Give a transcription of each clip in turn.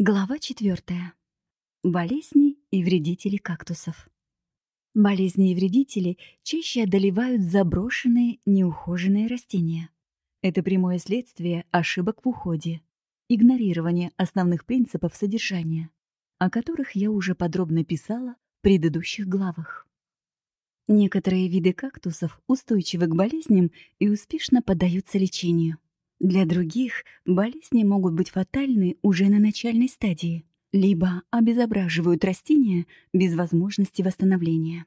Глава 4. Болезни и вредители кактусов. Болезни и вредители чаще одолевают заброшенные, неухоженные растения. Это прямое следствие ошибок в уходе, игнорирование основных принципов содержания, о которых я уже подробно писала в предыдущих главах. Некоторые виды кактусов устойчивы к болезням и успешно поддаются лечению. Для других болезни могут быть фатальны уже на начальной стадии, либо обезображивают растения без возможности восстановления.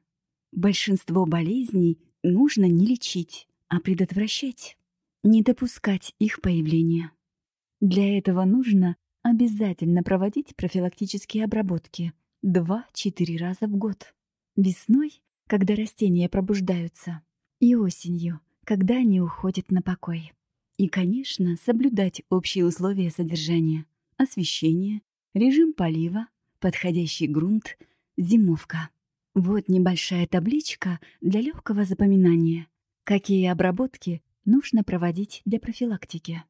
Большинство болезней нужно не лечить, а предотвращать, не допускать их появления. Для этого нужно обязательно проводить профилактические обработки 2-4 раза в год. Весной, когда растения пробуждаются, и осенью, когда они уходят на покой. И, конечно, соблюдать общие условия содержания, освещение, режим полива, подходящий грунт, зимовка. Вот небольшая табличка для легкого запоминания, какие обработки нужно проводить для профилактики.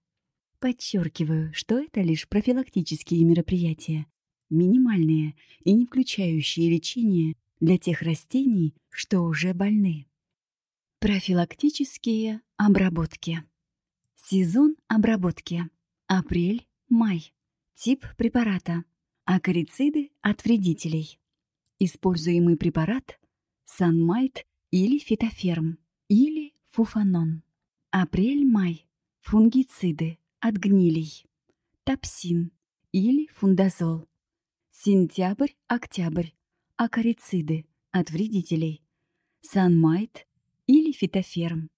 Подчеркиваю, что это лишь профилактические мероприятия, минимальные и не включающие лечение для тех растений, что уже больны. Профилактические обработки. Сезон обработки. Апрель-май. Тип препарата. Акарициды от вредителей. Используемый препарат – санмайт или фитоферм, или фуфанон. Апрель-май. Фунгициды от гнилей. Топсин или фундазол. Сентябрь-октябрь. Акарициды от вредителей. Санмайт или фитоферм,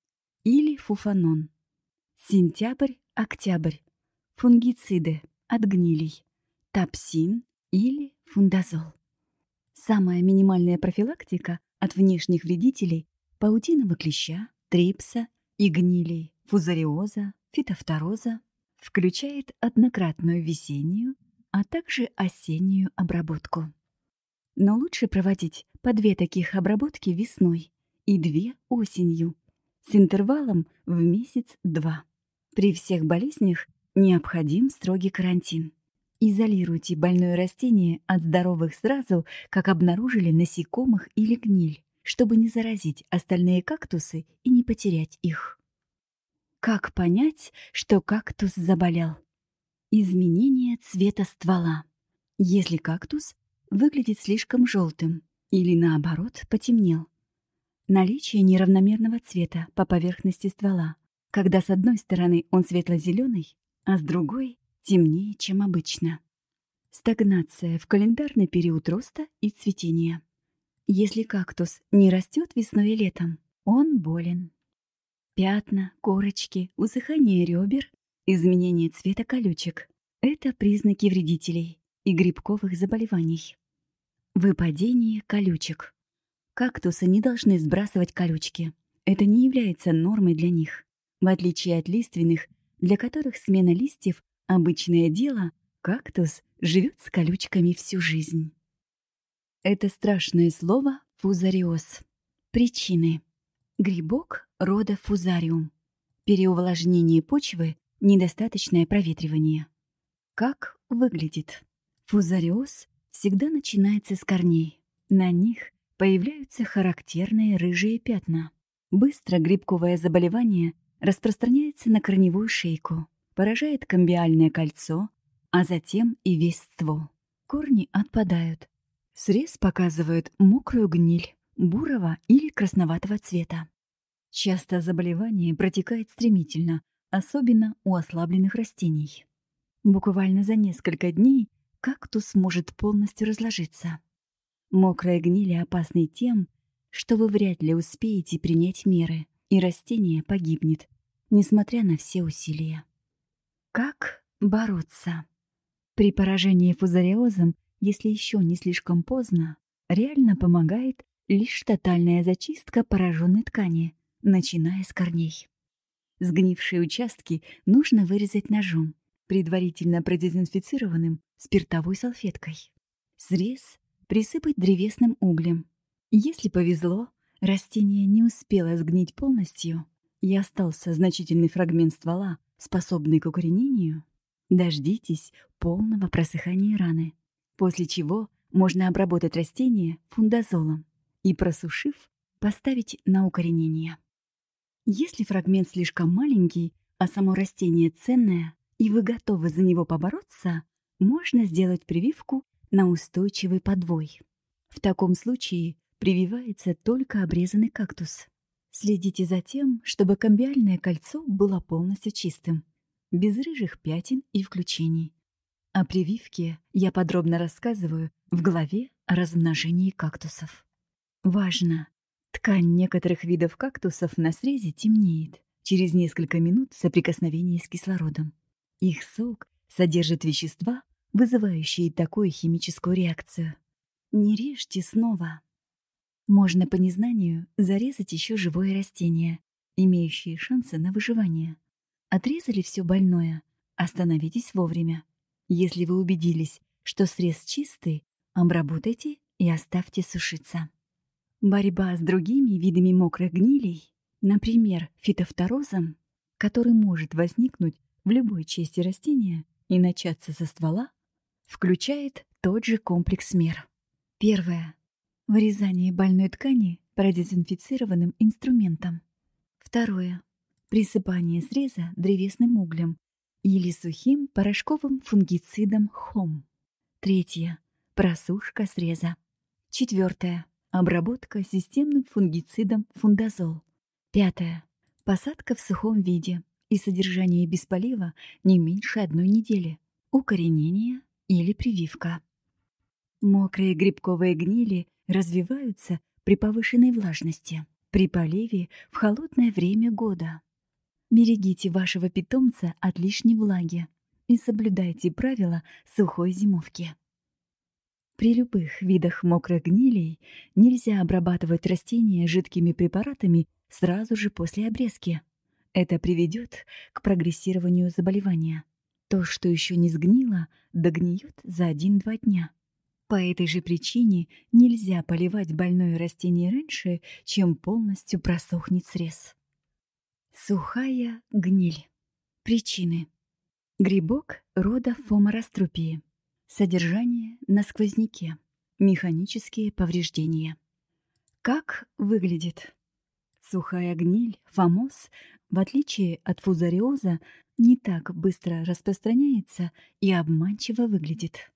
или фуфанон. Сентябрь-октябрь. Фунгициды от гнилей. Топсин или фундазол. Самая минимальная профилактика от внешних вредителей паутиного клеща, трипса и гнилей, фузариоза, фитофтороза включает однократную весеннюю, а также осеннюю обработку. Но лучше проводить по две таких обработки весной и две осенью с интервалом в месяц-два. При всех болезнях необходим строгий карантин. Изолируйте больное растение от здоровых сразу, как обнаружили насекомых или гниль, чтобы не заразить остальные кактусы и не потерять их. Как понять, что кактус заболел? Изменение цвета ствола. Если кактус выглядит слишком желтым или наоборот потемнел. Наличие неравномерного цвета по поверхности ствола, когда с одной стороны он светло-зеленый, а с другой — темнее, чем обычно. Стагнация в календарный период роста и цветения. Если кактус не растет весной и летом, он болен. Пятна, корочки, усыхание ребер, изменение цвета колючек — это признаки вредителей и грибковых заболеваний. Выпадение колючек. Кактусы не должны сбрасывать колючки. Это не является нормой для них. В отличие от лиственных, для которых смена листьев — обычное дело, кактус живет с колючками всю жизнь. Это страшное слово «фузариоз». Причины. Грибок рода фузариум. Переувлажнение почвы, недостаточное проветривание. Как выглядит? Фузариоз всегда начинается с корней. На них появляются характерные рыжие пятна. Быстро грибковое заболевание распространяется на корневую шейку, поражает комбиальное кольцо, а затем и весь ствол. Корни отпадают. Срез показывает мокрую гниль, бурого или красноватого цвета. Часто заболевание протекает стремительно, особенно у ослабленных растений. Буквально за несколько дней кактус может полностью разложиться. Мокрая гниль опасны тем, что вы вряд ли успеете принять меры, и растение погибнет, несмотря на все усилия. Как бороться? При поражении фузариозом, если еще не слишком поздно, реально помогает лишь тотальная зачистка пораженной ткани, начиная с корней. Сгнившие участки нужно вырезать ножом, предварительно продезинфицированным спиртовой салфеткой. Срез присыпать древесным углем. Если повезло, растение не успело сгнить полностью, и остался значительный фрагмент ствола, способный к укоренению, Дождитесь полного просыхания раны, после чего можно обработать растение фундазолом и, просушив, поставить на укоренение. Если фрагмент слишком маленький, а само растение ценное, и вы готовы за него побороться, можно сделать прививку на устойчивый подвой. В таком случае прививается только обрезанный кактус. Следите за тем, чтобы камбиальное кольцо было полностью чистым, без рыжих пятен и включений. О прививке я подробно рассказываю в главе о размножении кактусов. Важно! Ткань некоторых видов кактусов на срезе темнеет через несколько минут соприкосновения с кислородом. Их сок содержит вещества, вызывающие такую химическую реакцию. Не режьте снова. Можно по незнанию зарезать еще живое растение, имеющее шансы на выживание. Отрезали все больное, остановитесь вовремя. Если вы убедились, что срез чистый, обработайте и оставьте сушиться. Борьба с другими видами мокрых гнилей, например, фитофторозом, который может возникнуть в любой части растения и начаться со ствола, включает тот же комплекс мер. Первое. Вырезание больной ткани продезинфицированным инструментом. Второе присыпание среза древесным углем или сухим порошковым фунгицидом ХОМ. Третье. Просушка среза. Четвертое. Обработка системным фунгицидом фундазол. Пятое. Посадка в сухом виде и содержание без полива не меньше одной недели. Укоренение или прививка. Мокрые грибковые гнили развиваются при повышенной влажности, при поливе в холодное время года. Берегите вашего питомца от лишней влаги и соблюдайте правила сухой зимовки. При любых видах мокрых гнилей нельзя обрабатывать растения жидкими препаратами сразу же после обрезки. Это приведет к прогрессированию заболевания. То, что еще не сгнило, догниет за 1-2 дня. По этой же причине нельзя поливать больное растение раньше, чем полностью просохнет срез. Сухая гниль. Причины. Грибок рода фомораструпии. Содержание на сквозняке. Механические повреждения. Как выглядит? Сухая гниль, фомоз, в отличие от фузариоза, не так быстро распространяется и обманчиво выглядит.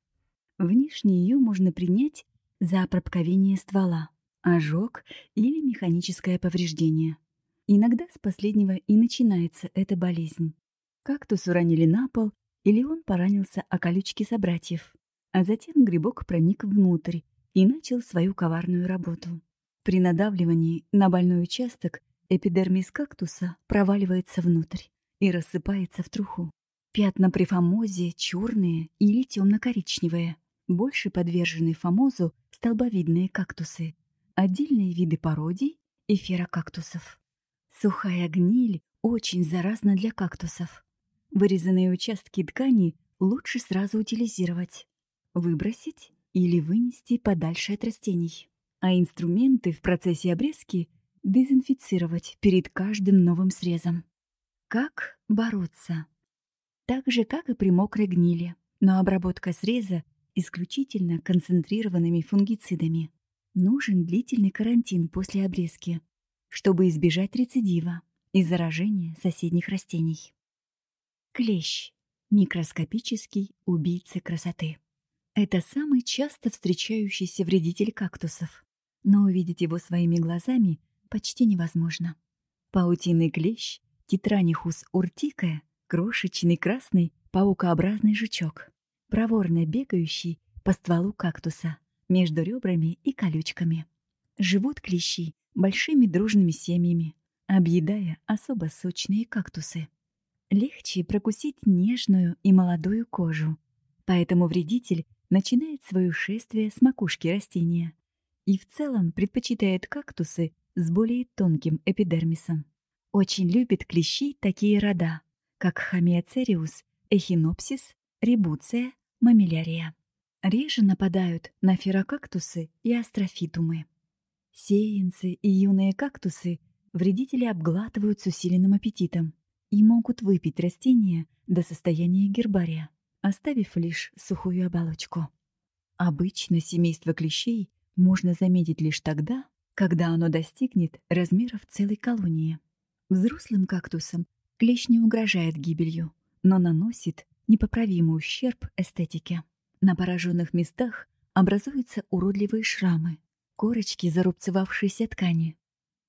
Внешне ее можно принять за пробковение ствола, ожог или механическое повреждение. Иногда с последнего и начинается эта болезнь. Кактус уронили на пол, или он поранился о колючки собратьев. А затем грибок проник внутрь и начал свою коварную работу. При надавливании на больной участок эпидермис кактуса проваливается внутрь и рассыпается в труху. Пятна при фомозе черные или темно-коричневые. Больше подвержены фомозу столбовидные кактусы, отдельные виды пародий и ферокактусов. Сухая гниль очень заразна для кактусов. Вырезанные участки ткани лучше сразу утилизировать, выбросить или вынести подальше от растений. А инструменты в процессе обрезки дезинфицировать перед каждым новым срезом. Как бороться? Так же, как и при мокрой гнили, но обработка среза исключительно концентрированными фунгицидами. Нужен длительный карантин после обрезки, чтобы избежать рецидива и заражения соседних растений. Клещ – микроскопический убийца красоты. Это самый часто встречающийся вредитель кактусов, но увидеть его своими глазами почти невозможно. Паутинный клещ Титранихус уртикая – крошечный красный паукообразный жучок, проворно бегающий по стволу кактуса между ребрами и колючками. Живут клещи большими дружными семьями, объедая особо сочные кактусы. Легче прокусить нежную и молодую кожу, поэтому вредитель начинает свое шествие с макушки растения и в целом предпочитает кактусы с более тонким эпидермисом. Очень любит клещи такие рода, как хамиоцериус, эхинопсис, ребуция, мамилярия. Реже нападают на ферокактусы и астрофитумы. Сеянцы и юные кактусы вредители обглатывают с усиленным аппетитом, и могут выпить растение до состояния гербария, оставив лишь сухую оболочку. Обычно семейство клещей можно заметить лишь тогда, когда оно достигнет размеров целой колонии. Взрослым кактусам клещ не угрожает гибелью, но наносит непоправимый ущерб эстетике. На пораженных местах образуются уродливые шрамы, корочки зарубцевавшейся ткани.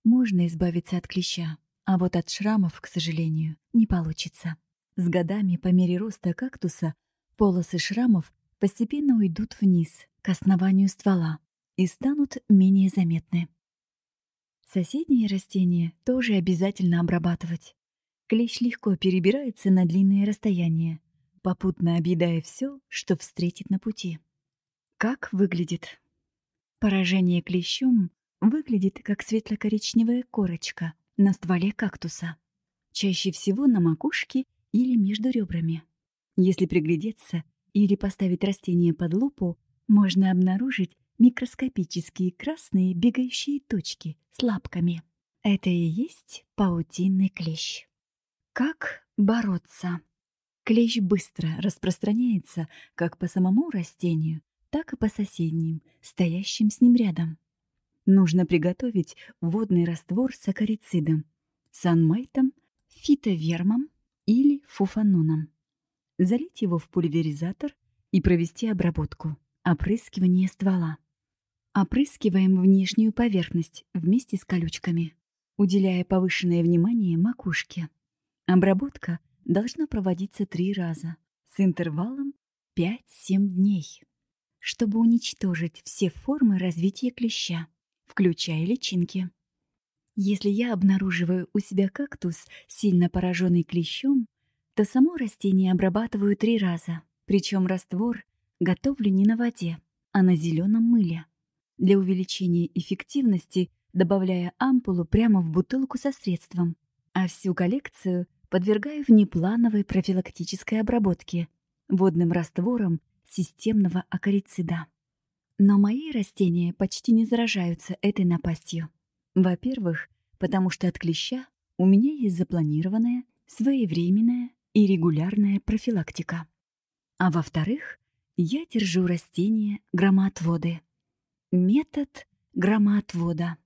Можно избавиться от клеща, а вот от шрамов, к сожалению, не получится. С годами, по мере роста кактуса, полосы шрамов постепенно уйдут вниз, к основанию ствола, и станут менее заметны. Соседние растения тоже обязательно обрабатывать. Клещ легко перебирается на длинные расстояния, попутно объедая все, что встретит на пути. Как выглядит? Поражение клещом выглядит как светло-коричневая корочка на стволе кактуса, чаще всего на макушке или между ребрами. Если приглядеться или поставить растение под лупу, можно обнаружить микроскопические красные бегающие точки с лапками. Это и есть паутинный клещ. Как бороться? Клещ быстро распространяется как по самому растению, так и по соседним, стоящим с ним рядом. Нужно приготовить водный раствор с акарицидом, санмайтом, фитовермом или фуфаноном. Залить его в пульверизатор и провести обработку, опрыскивание ствола. Опрыскиваем внешнюю поверхность вместе с колючками, уделяя повышенное внимание макушке. Обработка должна проводиться три раза с интервалом 5-7 дней чтобы уничтожить все формы развития клеща, включая личинки. Если я обнаруживаю у себя кактус, сильно пораженный клещом, то само растение обрабатываю три раза, причем раствор готовлю не на воде, а на зеленом мыле. Для увеличения эффективности добавляя ампулу прямо в бутылку со средством, а всю коллекцию подвергаю внеплановой профилактической обработке водным раствором системного акарицида. Но мои растения почти не заражаются этой напастью. Во-первых, потому что от клеща у меня есть запланированная, своевременная и регулярная профилактика. А во-вторых, я держу растения громоотводы. Метод громоотвода.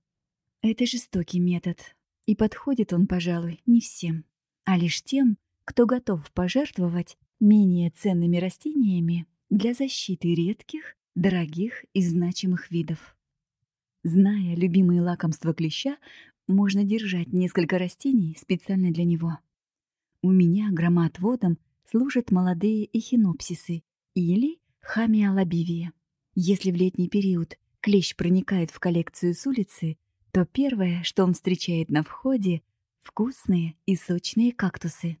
Это жестокий метод, и подходит он, пожалуй, не всем, а лишь тем, кто готов пожертвовать менее ценными растениями для защиты редких, дорогих и значимых видов. Зная любимые лакомства клеща, можно держать несколько растений специально для него. У меня громоотводом служат молодые эхинопсисы или хамиалабивия. Если в летний период клещ проникает в коллекцию с улицы, то первое, что он встречает на входе — вкусные и сочные кактусы,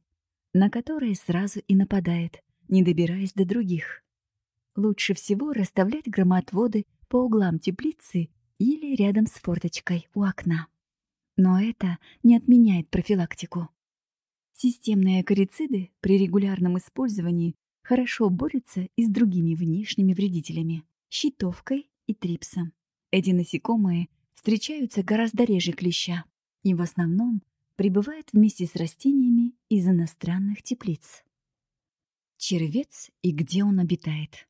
на которые сразу и нападает, не добираясь до других. Лучше всего расставлять громоотводы по углам теплицы или рядом с форточкой у окна. Но это не отменяет профилактику. Системные акарициды при регулярном использовании хорошо борются и с другими внешними вредителями – щитовкой и трипсом. Эти насекомые встречаются гораздо реже клеща и в основном пребывают вместе с растениями из иностранных теплиц. Червец и где он обитает.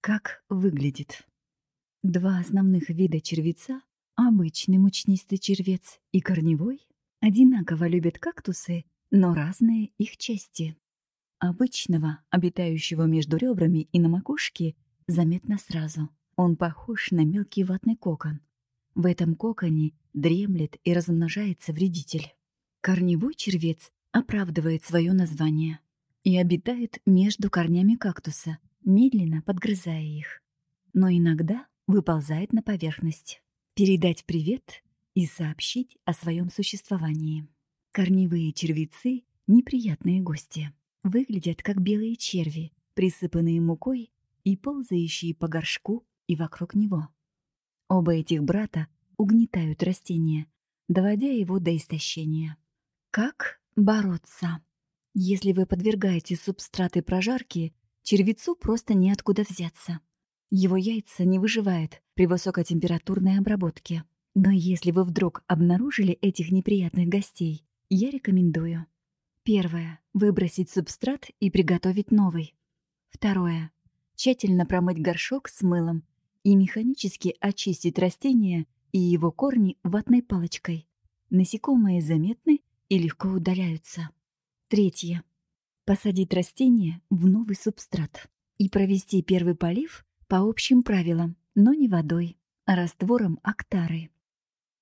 Как выглядит? Два основных вида червеца, обычный мучнистый червец и корневой, одинаково любят кактусы, но разные их части. Обычного, обитающего между ребрами и на макушке, заметно сразу. Он похож на мелкий ватный кокон. В этом коконе дремлет и размножается вредитель. Корневой червец оправдывает свое название и обитает между корнями кактуса – медленно подгрызая их. Но иногда выползает на поверхность. Передать привет и сообщить о своем существовании. Корневые червецы — неприятные гости. Выглядят как белые черви, присыпанные мукой и ползающие по горшку и вокруг него. Оба этих брата угнетают растение, доводя его до истощения. Как бороться? Если вы подвергаете субстраты прожарки, червецу просто неоткуда взяться. Его яйца не выживают при высокотемпературной обработке. Но если вы вдруг обнаружили этих неприятных гостей, я рекомендую Первое. Выбросить субстрат и приготовить новый. Второе. Тщательно промыть горшок с мылом и механически очистить растение и его корни ватной палочкой. Насекомые заметны и легко удаляются. Третье. Посадить растение в новый субстрат и провести первый полив по общим правилам, но не водой, а раствором актары.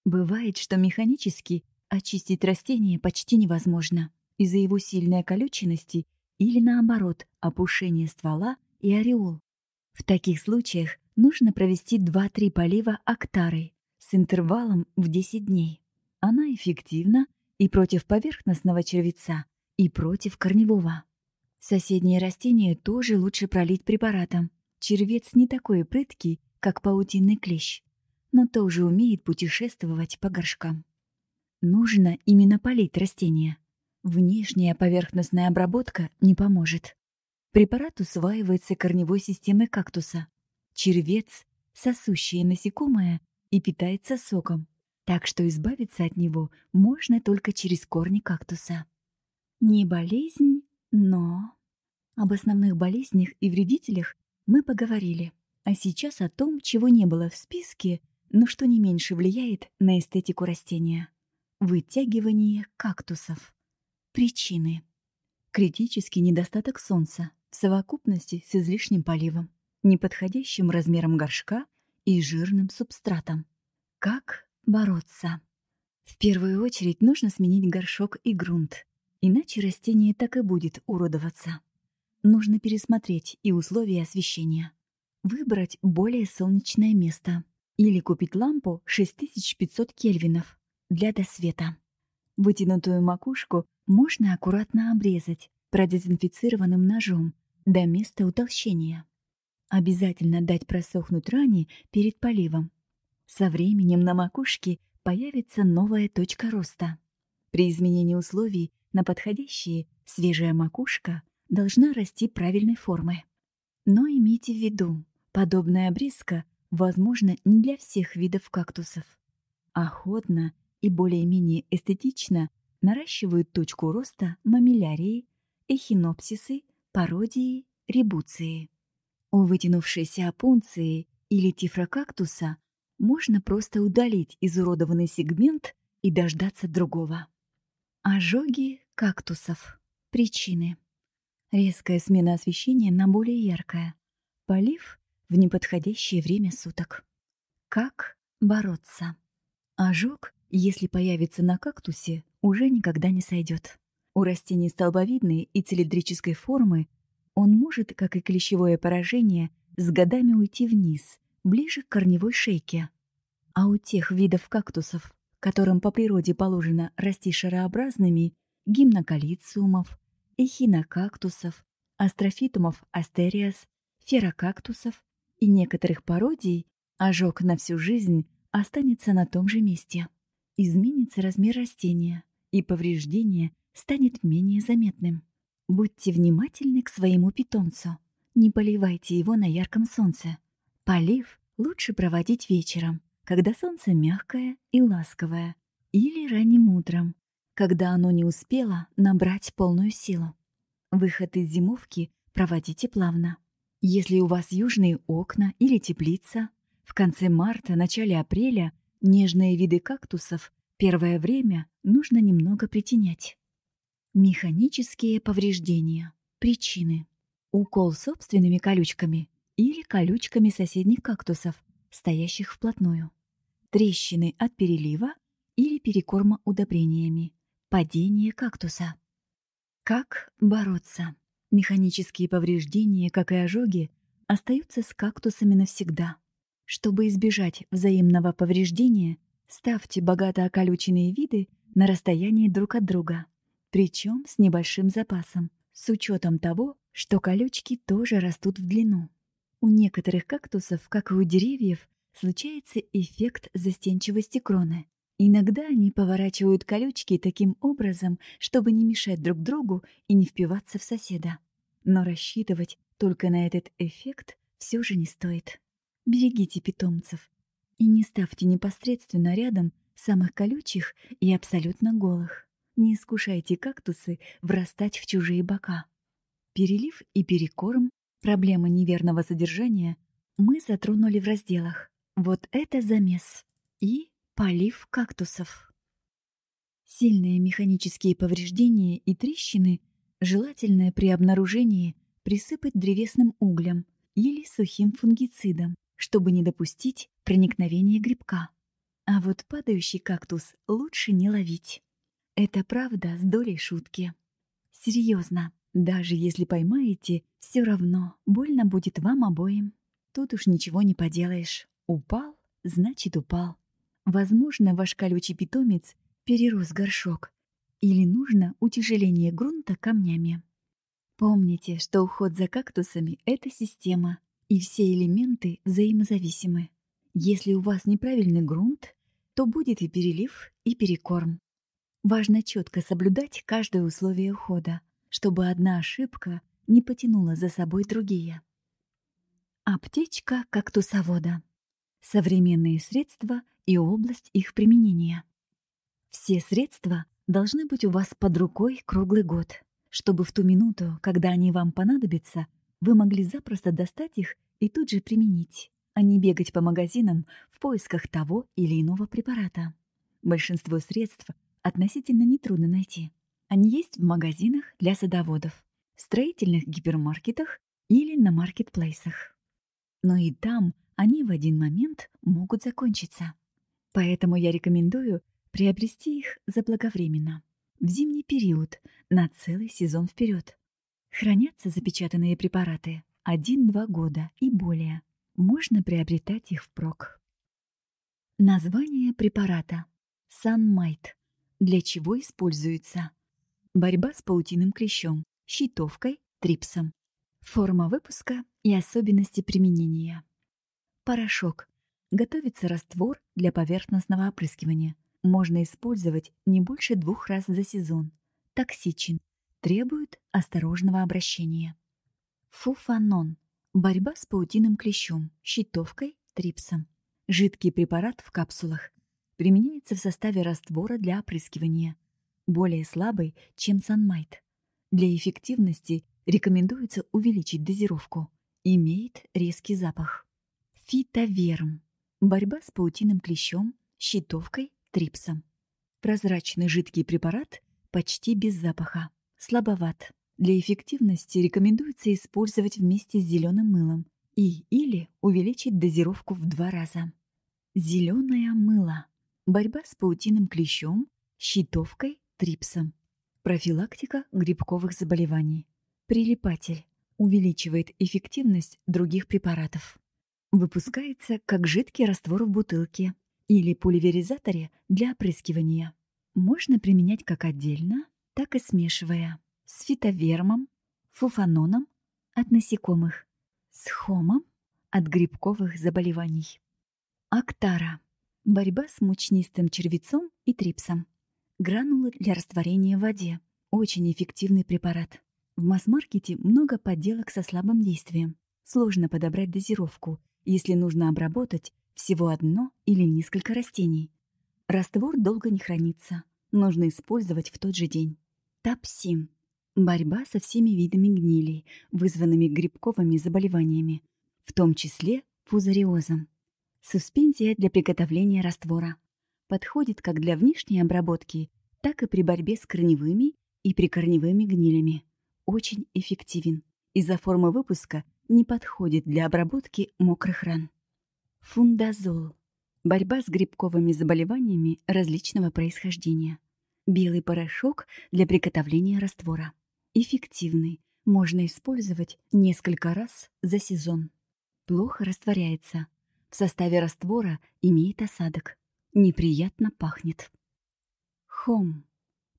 Бывает, что механически очистить растение почти невозможно из-за его сильной колюченности или, наоборот, опушения ствола и ореол. В таких случаях нужно провести 2-3 полива актарой с интервалом в 10 дней. Она эффективна и против поверхностного червеца, и против корневого. Соседние растения тоже лучше пролить препаратом. Червец не такой прыткий, как паутинный клещ, но тоже умеет путешествовать по горшкам. Нужно именно полить растения. Внешняя поверхностная обработка не поможет. Препарат усваивается корневой системой кактуса. Червец — сосущее насекомое и питается соком, так что избавиться от него можно только через корни кактуса. Не болезнь, но... Об основных болезнях и вредителях мы поговорили, а сейчас о том, чего не было в списке, но что не меньше влияет на эстетику растения. Вытягивание кактусов. Причины. Критический недостаток солнца в совокупности с излишним поливом, неподходящим размером горшка и жирным субстратом. Как бороться? В первую очередь нужно сменить горшок и грунт, иначе растение так и будет уродоваться. Нужно пересмотреть и условия освещения. Выбрать более солнечное место или купить лампу 6500 кельвинов для досвета. Вытянутую макушку можно аккуратно обрезать продезинфицированным ножом до места утолщения. Обязательно дать просохнуть ране перед поливом. Со временем на макушке появится новая точка роста. При изменении условий на подходящие свежая макушка должна расти правильной формы. Но имейте в виду, подобная обрезка возможна не для всех видов кактусов. Охотно и более-менее эстетично наращивают точку роста мамилярии, эхинопсисы, пародии, ребуции. У вытянувшейся опунции или тифрокактуса можно просто удалить изуродованный сегмент и дождаться другого. Ожоги кактусов. Причины. Резкая смена освещения на более яркое. Полив в неподходящее время суток. Как бороться? Ожог если появится на кактусе, уже никогда не сойдет. У растений столбовидной и цилиндрической формы он может, как и клещевое поражение, с годами уйти вниз, ближе к корневой шейке. А у тех видов кактусов, которым по природе положено расти шарообразными, гимнокалициумов, эхинокактусов, астрофитумов астериас, ферокактусов и некоторых пародий, ожог на всю жизнь останется на том же месте изменится размер растения, и повреждение станет менее заметным. Будьте внимательны к своему питомцу. Не поливайте его на ярком солнце. Полив лучше проводить вечером, когда солнце мягкое и ласковое, или ранним утром, когда оно не успело набрать полную силу. Выход из зимовки проводите плавно. Если у вас южные окна или теплица, в конце марта, начале апреля Нежные виды кактусов первое время нужно немного притенять. Механические повреждения. Причины. Укол собственными колючками или колючками соседних кактусов, стоящих вплотную. Трещины от перелива или перекорма удобрениями. Падение кактуса. Как бороться? Механические повреждения, как и ожоги, остаются с кактусами навсегда. Чтобы избежать взаимного повреждения, ставьте богато околюченные виды на расстоянии друг от друга, причем с небольшим запасом, с учетом того, что колючки тоже растут в длину. У некоторых кактусов, как и у деревьев, случается эффект застенчивости кроны. Иногда они поворачивают колючки таким образом, чтобы не мешать друг другу и не впиваться в соседа. Но рассчитывать только на этот эффект все же не стоит. Берегите питомцев и не ставьте непосредственно рядом самых колючих и абсолютно голых. Не искушайте кактусы врастать в чужие бока. Перелив и перекорм, проблема неверного содержания мы затронули в разделах «Вот это замес» и «Полив кактусов». Сильные механические повреждения и трещины желательно при обнаружении присыпать древесным углем или сухим фунгицидом, чтобы не допустить проникновения грибка. А вот падающий кактус лучше не ловить. Это правда с долей шутки. Серьезно, даже если поймаете, все равно больно будет вам обоим. Тут уж ничего не поделаешь. Упал, значит упал. Возможно, ваш колючий питомец перерос горшок. Или нужно утяжеление грунта камнями. Помните, что уход за кактусами — это система, и все элементы взаимозависимы. Если у вас неправильный грунт, то будет и перелив, и перекорм. Важно четко соблюдать каждое условие ухода, чтобы одна ошибка не потянула за собой другие. Аптечка кактусовода. Современные средства и область их применения. Все средства должны быть у вас под рукой круглый год, чтобы в ту минуту, когда они вам понадобятся, вы могли запросто достать их и тут же применить, а не бегать по магазинам в поисках того или иного препарата. Большинство средств относительно нетрудно найти. Они есть в магазинах для садоводов, строительных гипермаркетах или на маркетплейсах. Но и там они в один момент могут закончиться. Поэтому я рекомендую приобрести их заблаговременно, в зимний период, на целый сезон вперед. Хранятся запечатанные препараты 1-2 года и более. Можно приобретать их впрок. Название препарата. Санмайт. Для чего используется? Борьба с паутиным клещом, щитовкой, трипсом. Форма выпуска и особенности применения. Порошок. Готовится раствор для поверхностного опрыскивания. Можно использовать не больше двух раз за сезон. Токсичен требует осторожного обращения. Фуфанон. Борьба с паутиным клещом, щитовкой, трипсом. Жидкий препарат в капсулах. Применяется в составе раствора для опрыскивания. Более слабый, чем санмайт. Для эффективности рекомендуется увеличить дозировку. Имеет резкий запах. Фитоверм. Борьба с паутиным клещом, щитовкой, трипсом. Прозрачный жидкий препарат почти без запаха слабоват. Для эффективности рекомендуется использовать вместе с зеленым мылом и или увеличить дозировку в два раза. Зеленое мыло. Борьба с паутиным клещом, щитовкой, трипсом. Профилактика грибковых заболеваний. Прилипатель. Увеличивает эффективность других препаратов. Выпускается как жидкий раствор в бутылке или поливеризаторе для опрыскивания. Можно применять как отдельно, так и смешивая с фитовермом, фуфаноном от насекомых, с хомом от грибковых заболеваний. Актара. Борьба с мучнистым червецом и трипсом. Гранулы для растворения в воде. Очень эффективный препарат. В масс-маркете много подделок со слабым действием. Сложно подобрать дозировку, если нужно обработать всего одно или несколько растений. Раствор долго не хранится. Нужно использовать в тот же день. Тапсин. Борьба со всеми видами гнилей, вызванными грибковыми заболеваниями, в том числе фузариозом. Суспензия для приготовления раствора. Подходит как для внешней обработки, так и при борьбе с корневыми и прикорневыми гнилями. Очень эффективен. Из-за формы выпуска не подходит для обработки мокрых ран. Фундазол. Борьба с грибковыми заболеваниями различного происхождения. Белый порошок для приготовления раствора. Эффективный. Можно использовать несколько раз за сезон. Плохо растворяется. В составе раствора имеет осадок. Неприятно пахнет. Хом.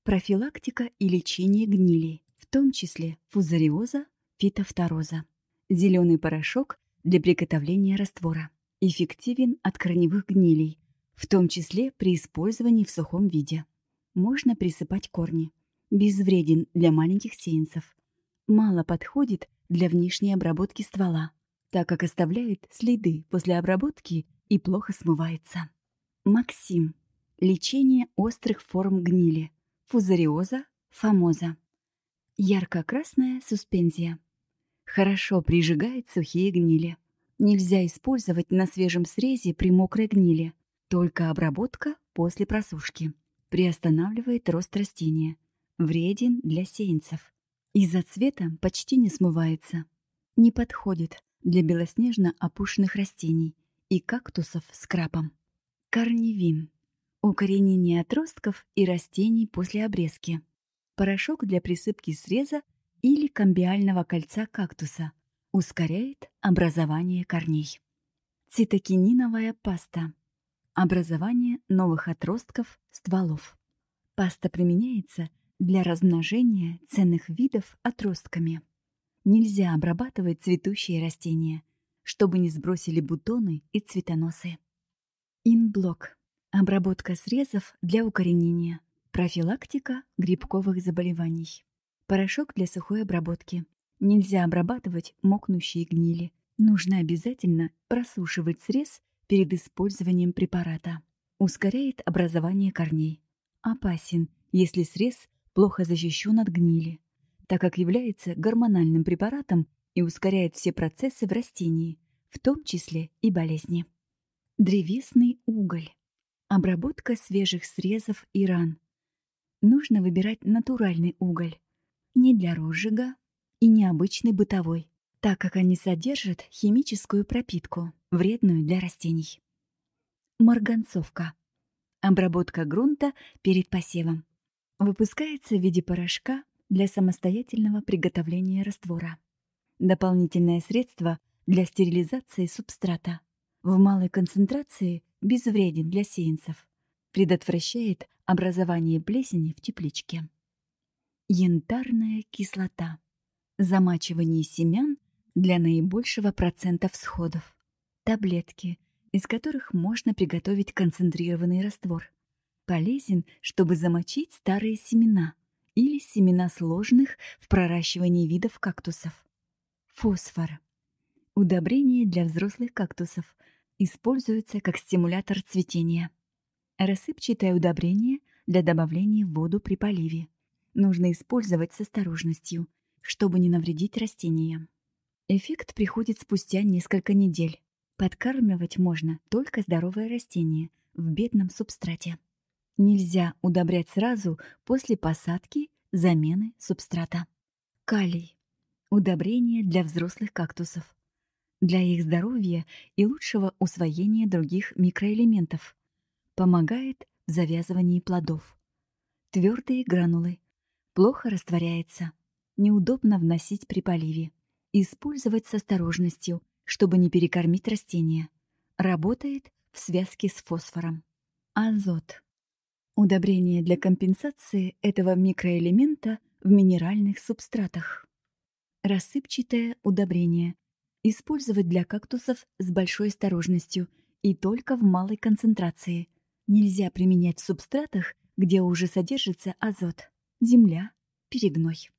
Профилактика и лечение гнили, в том числе фузариоза, фитофтороза. Зеленый порошок для приготовления раствора. Эффективен от корневых гнилей, в том числе при использовании в сухом виде можно присыпать корни. Безвреден для маленьких сеянцев. Мало подходит для внешней обработки ствола, так как оставляет следы после обработки и плохо смывается. Максим. Лечение острых форм гнили, фузариоза, фамоза. Ярко-красная суспензия. Хорошо прижигает сухие гнили. Нельзя использовать на свежем срезе при мокрой гнили. Только обработка после просушки. Приостанавливает рост растения. Вреден для сеянцев. Из-за цвета почти не смывается. Не подходит для белоснежно опушенных растений и кактусов с крапом. Корневин. Укоренение отростков и растений после обрезки. Порошок для присыпки среза или камбиального кольца кактуса. Ускоряет образование корней. Цитокининовая паста. Образование новых отростков стволов. Паста применяется для размножения ценных видов отростками. Нельзя обрабатывать цветущие растения, чтобы не сбросили бутоны и цветоносы. Инблок. Обработка срезов для укоренения. Профилактика грибковых заболеваний. Порошок для сухой обработки. Нельзя обрабатывать мокнущие гнили. Нужно обязательно просушивать срез перед использованием препарата. Ускоряет образование корней. Опасен, если срез плохо защищен от гнили, так как является гормональным препаратом и ускоряет все процессы в растении, в том числе и болезни. Древесный уголь. Обработка свежих срезов и ран. Нужно выбирать натуральный уголь, не для розжига и необычный бытовой, так как они содержат химическую пропитку, вредную для растений. Марганцовка. Обработка грунта перед посевом. Выпускается в виде порошка для самостоятельного приготовления раствора. Дополнительное средство для стерилизации субстрата. В малой концентрации безвреден для сеянцев. Предотвращает образование плесени в тепличке. Янтарная кислота. Замачивание семян для наибольшего процента всходов. Таблетки, из которых можно приготовить концентрированный раствор. Полезен, чтобы замочить старые семена или семена сложных в проращивании видов кактусов. Фосфор. Удобрение для взрослых кактусов. Используется как стимулятор цветения. Рассыпчатое удобрение для добавления в воду при поливе нужно использовать с осторожностью, чтобы не навредить растениям. Эффект приходит спустя несколько недель. Подкармливать можно только здоровое растение в бедном субстрате. Нельзя удобрять сразу после посадки замены субстрата. Калий. Удобрение для взрослых кактусов. Для их здоровья и лучшего усвоения других микроэлементов. Помогает в завязывании плодов. Твердые гранулы плохо растворяется, неудобно вносить при поливе. Использовать с осторожностью, чтобы не перекормить растения. Работает в связке с фосфором. Азот. Удобрение для компенсации этого микроэлемента в минеральных субстратах. Рассыпчатое удобрение. Использовать для кактусов с большой осторожностью и только в малой концентрации. Нельзя применять в субстратах, где уже содержится азот земля, перегной.